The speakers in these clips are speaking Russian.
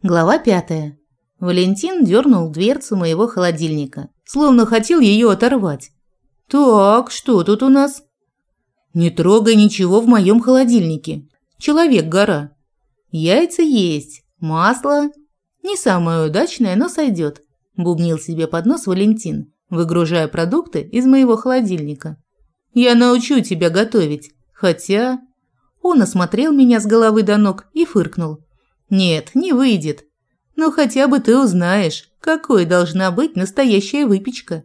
Глава пятая. Валентин дернул дверцу моего холодильника, словно хотел ее оторвать. «Так, что тут у нас?» «Не трогай ничего в моем холодильнике. Человек-гора. Яйца есть, масло. Не самое удачное, но сойдет», – бубнил себе под нос Валентин, выгружая продукты из моего холодильника. «Я научу тебя готовить, хотя...» Он осмотрел меня с головы до ног и фыркнул. Нет, не выйдет. Но хотя бы ты узнаешь, какой должна быть настоящая выпечка.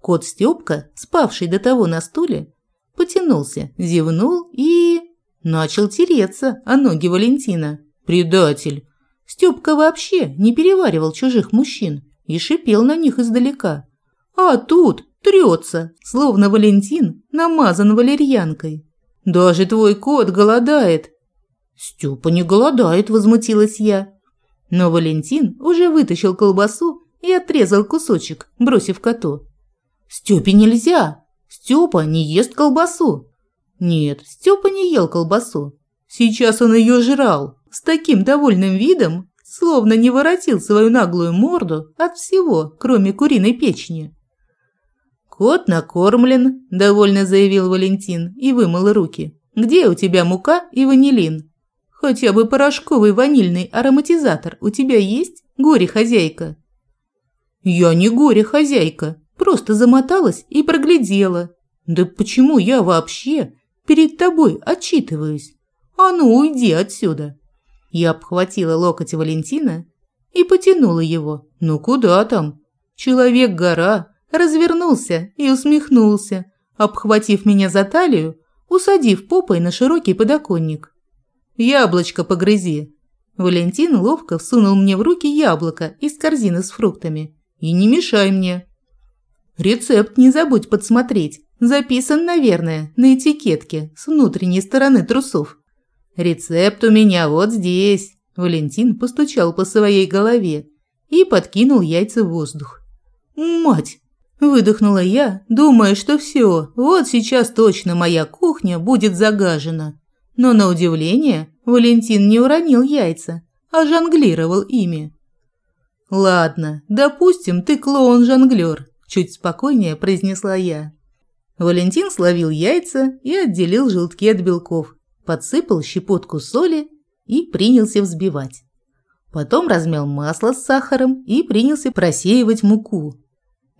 Кот Стёпка, спавший до того на стуле, потянулся, зевнул и... начал тереться о ноги Валентина. Предатель. Стёпка вообще не переваривал чужих мужчин и шипел на них издалека. А тут трется, словно Валентин намазан валерьянкой. Даже твой кот голодает, «Стёпа не голодает», – возмутилась я. Но Валентин уже вытащил колбасу и отрезал кусочек, бросив коту. «Стёпе нельзя! Стёпа не ест колбасу!» Нет, Стёпа не ел колбасу. Сейчас он её жрал с таким довольным видом, словно не воротил свою наглую морду от всего, кроме куриной печени. «Кот накормлен», – довольно заявил Валентин и вымыл руки. «Где у тебя мука и ванилин?» Хотя бы порошковый ванильный ароматизатор у тебя есть, горе-хозяйка?» «Я не горе-хозяйка, просто замоталась и проглядела. Да почему я вообще перед тобой отчитываюсь? А ну, уйди отсюда!» Я обхватила локоть Валентина и потянула его. «Ну куда там?» Человек-гора развернулся и усмехнулся, обхватив меня за талию, усадив попой на широкий подоконник. Яблочко погрызи. Валентин ловко всунул мне в руки яблоко из корзины с фруктами. И не мешай мне. Рецепт не забудь подсмотреть. Записан, наверное, на этикетке с внутренней стороны трусов. Рецепт у меня вот здесь. Валентин постучал по своей голове и подкинул яйца в воздух. Мать, выдохнула я, думая, что все, вот сейчас точно моя кухня будет загажена. Но на удивление Валентин не уронил яйца, а жонглировал ими. «Ладно, допустим, ты клоун-жонглёр», – чуть спокойнее произнесла я. Валентин словил яйца и отделил желтки от белков, подсыпал щепотку соли и принялся взбивать. Потом размял масло с сахаром и принялся просеивать муку.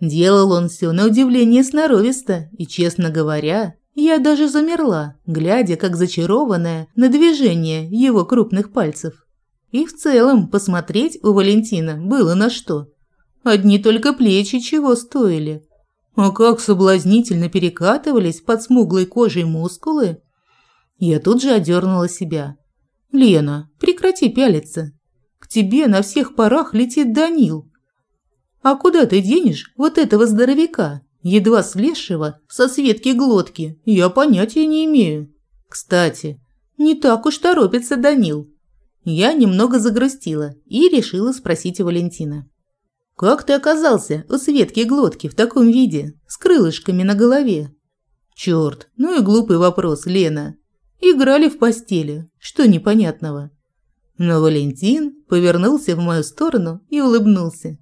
Делал он все на удивление сноровисто и, честно говоря, я даже замерла, глядя, как зачарованная, на движение его крупных пальцев. И в целом посмотреть у Валентина было на что. Одни только плечи чего стоили. А как соблазнительно перекатывались под смуглой кожей мускулы. Я тут же одернула себя. «Лена, прекрати пялиться. К тебе на всех парах летит Данил. А куда ты денешь вот этого здоровяка?» Едва слезшего со Светки глотки, я понятия не имею. Кстати, не так уж торопится Данил. Я немного загрустила и решила спросить у Валентина. «Как ты оказался у Светки глотки в таком виде, с крылышками на голове?» «Чёрт, ну и глупый вопрос, Лена. Играли в постели, что непонятного?» Но Валентин повернулся в мою сторону и улыбнулся.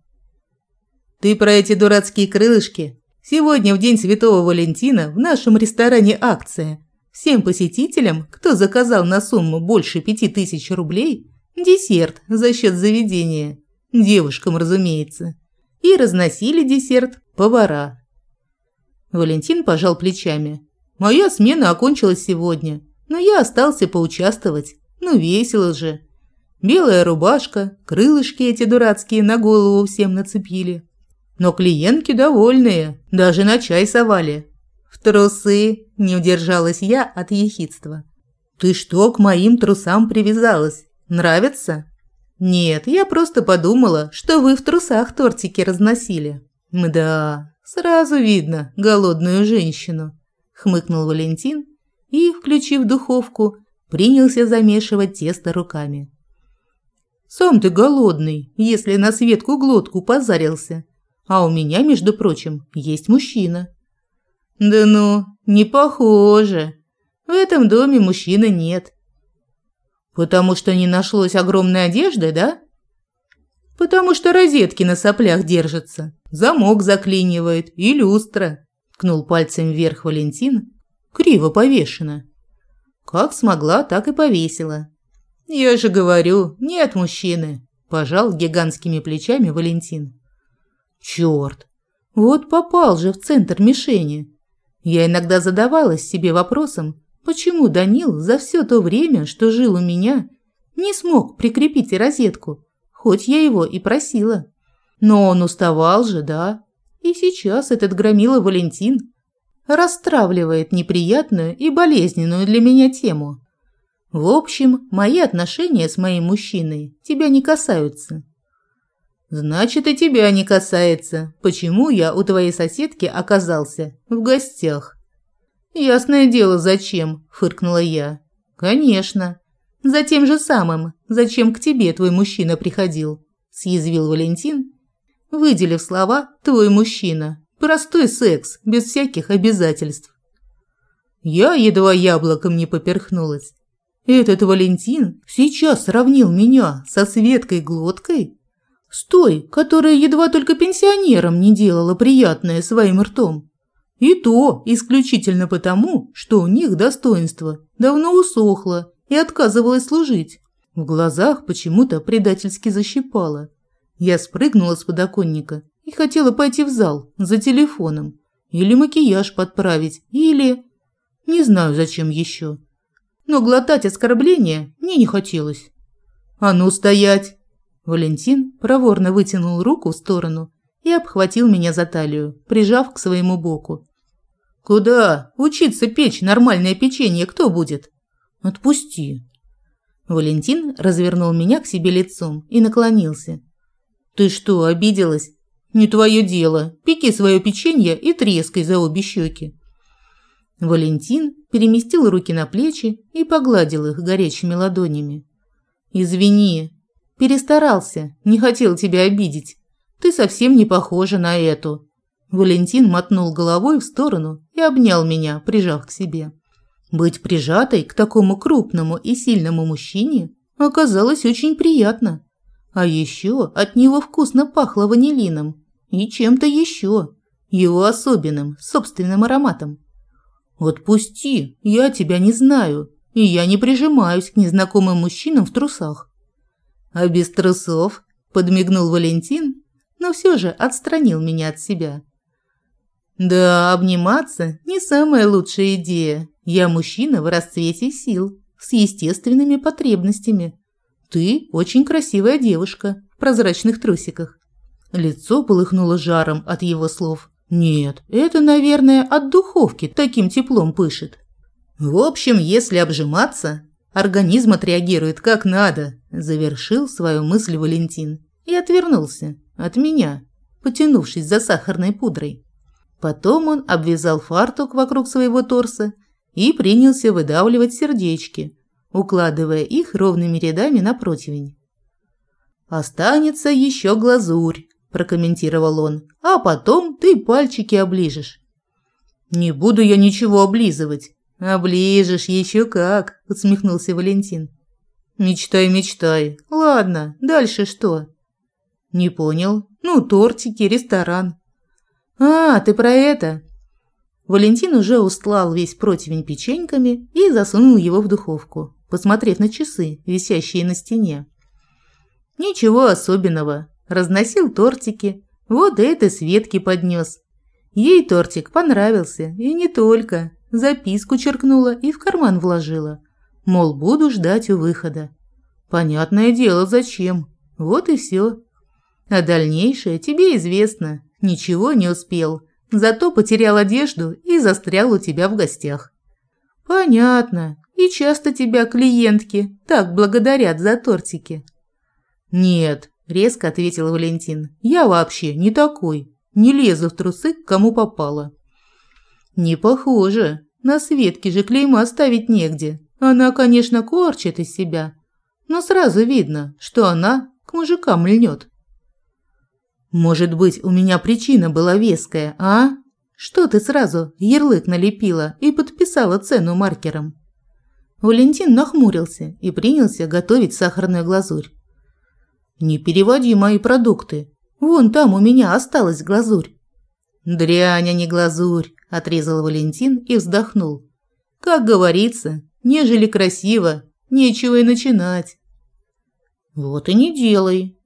«Ты про эти дурацкие крылышки Сегодня, в день Святого Валентина, в нашем ресторане акция. Всем посетителям, кто заказал на сумму больше пяти тысяч рублей, десерт за счет заведения. Девушкам, разумеется. И разносили десерт повара. Валентин пожал плечами. Моя смена окончилась сегодня, но я остался поучаствовать. Ну, весело же. Белая рубашка, крылышки эти дурацкие на голову всем нацепили. Но клиентки довольные, даже на чай совали. В трусы не удержалась я от ехидства. Ты что к моим трусам привязалась? Нравится? Нет, я просто подумала, что вы в трусах тортики разносили. Да, сразу видно голодную женщину, хмыкнул Валентин и, включив духовку, принялся замешивать тесто руками. Сам ты голодный, если на Светку глотку позарился. А у меня, между прочим, есть мужчина. Да ну, не похоже. В этом доме мужчины нет. Потому что не нашлось огромной одежды, да? Потому что розетки на соплях держатся, замок заклинивает и люстра. Ткнул пальцем вверх Валентин. Криво повешено. Как смогла, так и повесила. Я же говорю, нет мужчины. Пожал гигантскими плечами Валентин. Черт, вот попал же в центр мишени. Я иногда задавалась себе вопросом, почему Данил за все то время, что жил у меня, не смог прикрепить розетку, хоть я его и просила. Но он уставал же, да. И сейчас этот громила Валентин расстравливает неприятную и болезненную для меня тему. В общем, мои отношения с моим мужчиной тебя не касаются. Значит, и тебя не касается. Почему я у твоей соседки оказался в гостях? Ясное дело, зачем, фыркнула я. Конечно. За тем же самым, зачем к тебе твой мужчина приходил, съязвил Валентин, выделив слова твой мужчина. Простой секс, без всяких обязательств. Я едва яблоком не поперхнулась. Этот Валентин сейчас сравнил меня со Светкой Глоткой? С той, которая едва только пенсионерам не делала приятное своим ртом. И то исключительно потому, что у них достоинство давно усохло и отказывалась служить. В глазах почему-то предательски защипало. Я спрыгнула с подоконника и хотела пойти в зал за телефоном. Или макияж подправить, или... Не знаю, зачем еще. Но глотать оскорбления мне не хотелось. «А ну, стоять!» Валентин проворно вытянул руку в сторону и обхватил меня за талию, прижав к своему боку. «Куда? Учиться печь нормальное печенье кто будет?» Отпусти. Валентин развернул меня к себе лицом и наклонился. Ты что, обиделась? Не твое дело. Пеки свое печенье и трескай за обе щеки. Валентин переместил руки на плечи и погладил их горячими ладонями. Извини, перестарался, не хотел тебя обидеть. Ты совсем не похожа на эту. Валентин мотнул головой в сторону и обнял меня, прижав к себе. Быть прижатой к такому крупному и сильному мужчине оказалось очень приятно. А еще от него вкусно пахло ванилином и чем-то еще, его особенным, собственным ароматом. «Отпусти, я тебя не знаю, и я не прижимаюсь к незнакомым мужчинам в трусах». «А без трусов?» – подмигнул Валентин, но все же отстранил меня от себя. «Да, обниматься – не самая лучшая идея, я мужчина в расцвете сил, с естественными потребностями. Ты очень красивая девушка в прозрачных трусиках. Лицо полыхнуло жаром от его слов. Нет, это, наверное, от духовки таким теплом пышет. В общем, если обжиматься, организм отреагирует как надо, завершил свою мысль Валентин и отвернулся от меня, потянувшись за сахарной пудрой. Потом он обвязал фартук вокруг своего торса и принялся выдавливать сердечки, укладывая их ровными рядами на противень. «Останется еще глазурь», – прокомментировал он, – «а потом ты пальчики оближешь». «Не буду я ничего облизывать». «Оближешь еще как», – усмехнулся Валентин. «Мечтай, мечтай. Ладно, дальше что?» «Не понял. Ну, тортики, ресторан». «А, ты про это?» Валентин уже устлал весь противень печеньками и засунул его в духовку, посмотрев на часы, висящие на стене. Ничего особенного. Разносил тортики. Вот это Светке поднес. Ей тортик понравился, и не только. Записку черкнула и в карман вложила. Мол, буду ждать у выхода. Понятное дело, зачем. Вот и все. А дальнейшее тебе известно. Ничего не успел. Зато потерял одежду и застрял у тебя в гостях. Понятно. И часто тебя клиентки так благодарят за тортики. Нет, резко ответил Валентин. Я вообще не такой. Не лезу в трусы, к кому попало. Не похоже. На Светке же клейма ставить негде. Она, конечно, корчит из себя, но сразу видно, что она к мужикам льнет. Может быть, у меня причина была веская, а? Что ты сразу ярлык налепила и подписала цену маркером? Валентин нахмурился и принялся готовить сахарную глазурь. Не переводи мои продукты. Вон там у меня осталась глазурь. Дрянь, а не глазурь, отрезал Валентин и вздохнул. Как говорится, нежели красиво, нечего и начинать. Вот и не делай.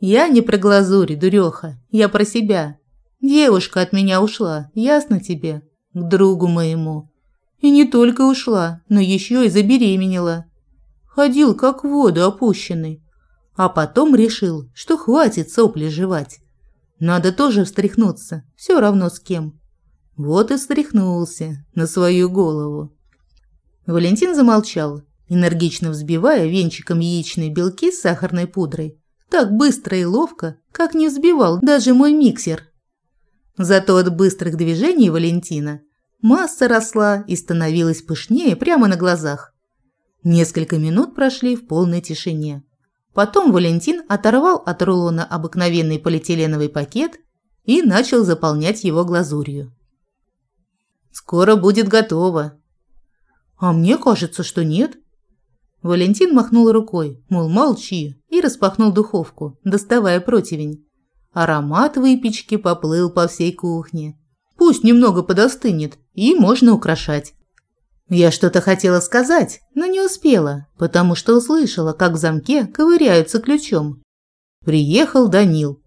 Я не про глазурь, дуреха, я про себя. Девушка от меня ушла, ясно тебе? К другу моему. И не только ушла, но еще и забеременела. Ходил как в воду опущенный. А потом решил, что хватит сопли жевать. Надо тоже встряхнуться, все равно с кем. Вот и встряхнулся на свою голову. Валентин замолчал, энергично взбивая венчиком яичные белки с сахарной пудрой. Так быстро и ловко, как не взбивал даже мой миксер. Зато от быстрых движений Валентина масса росла и становилась пышнее прямо на глазах. Несколько минут прошли в полной тишине. Потом Валентин оторвал от рулона обыкновенный полиэтиленовый пакет и начал заполнять его глазурью. «Скоро будет готово». «А мне кажется, что нет». Валентин махнул рукой, мол, молчи, и распахнул духовку, доставая противень. Аромат выпечки поплыл по всей кухне. Пусть немного подостынет, и можно украшать. Я что-то хотела сказать, но не успела, потому что услышала, как в замке ковыряются ключом. Приехал Данил.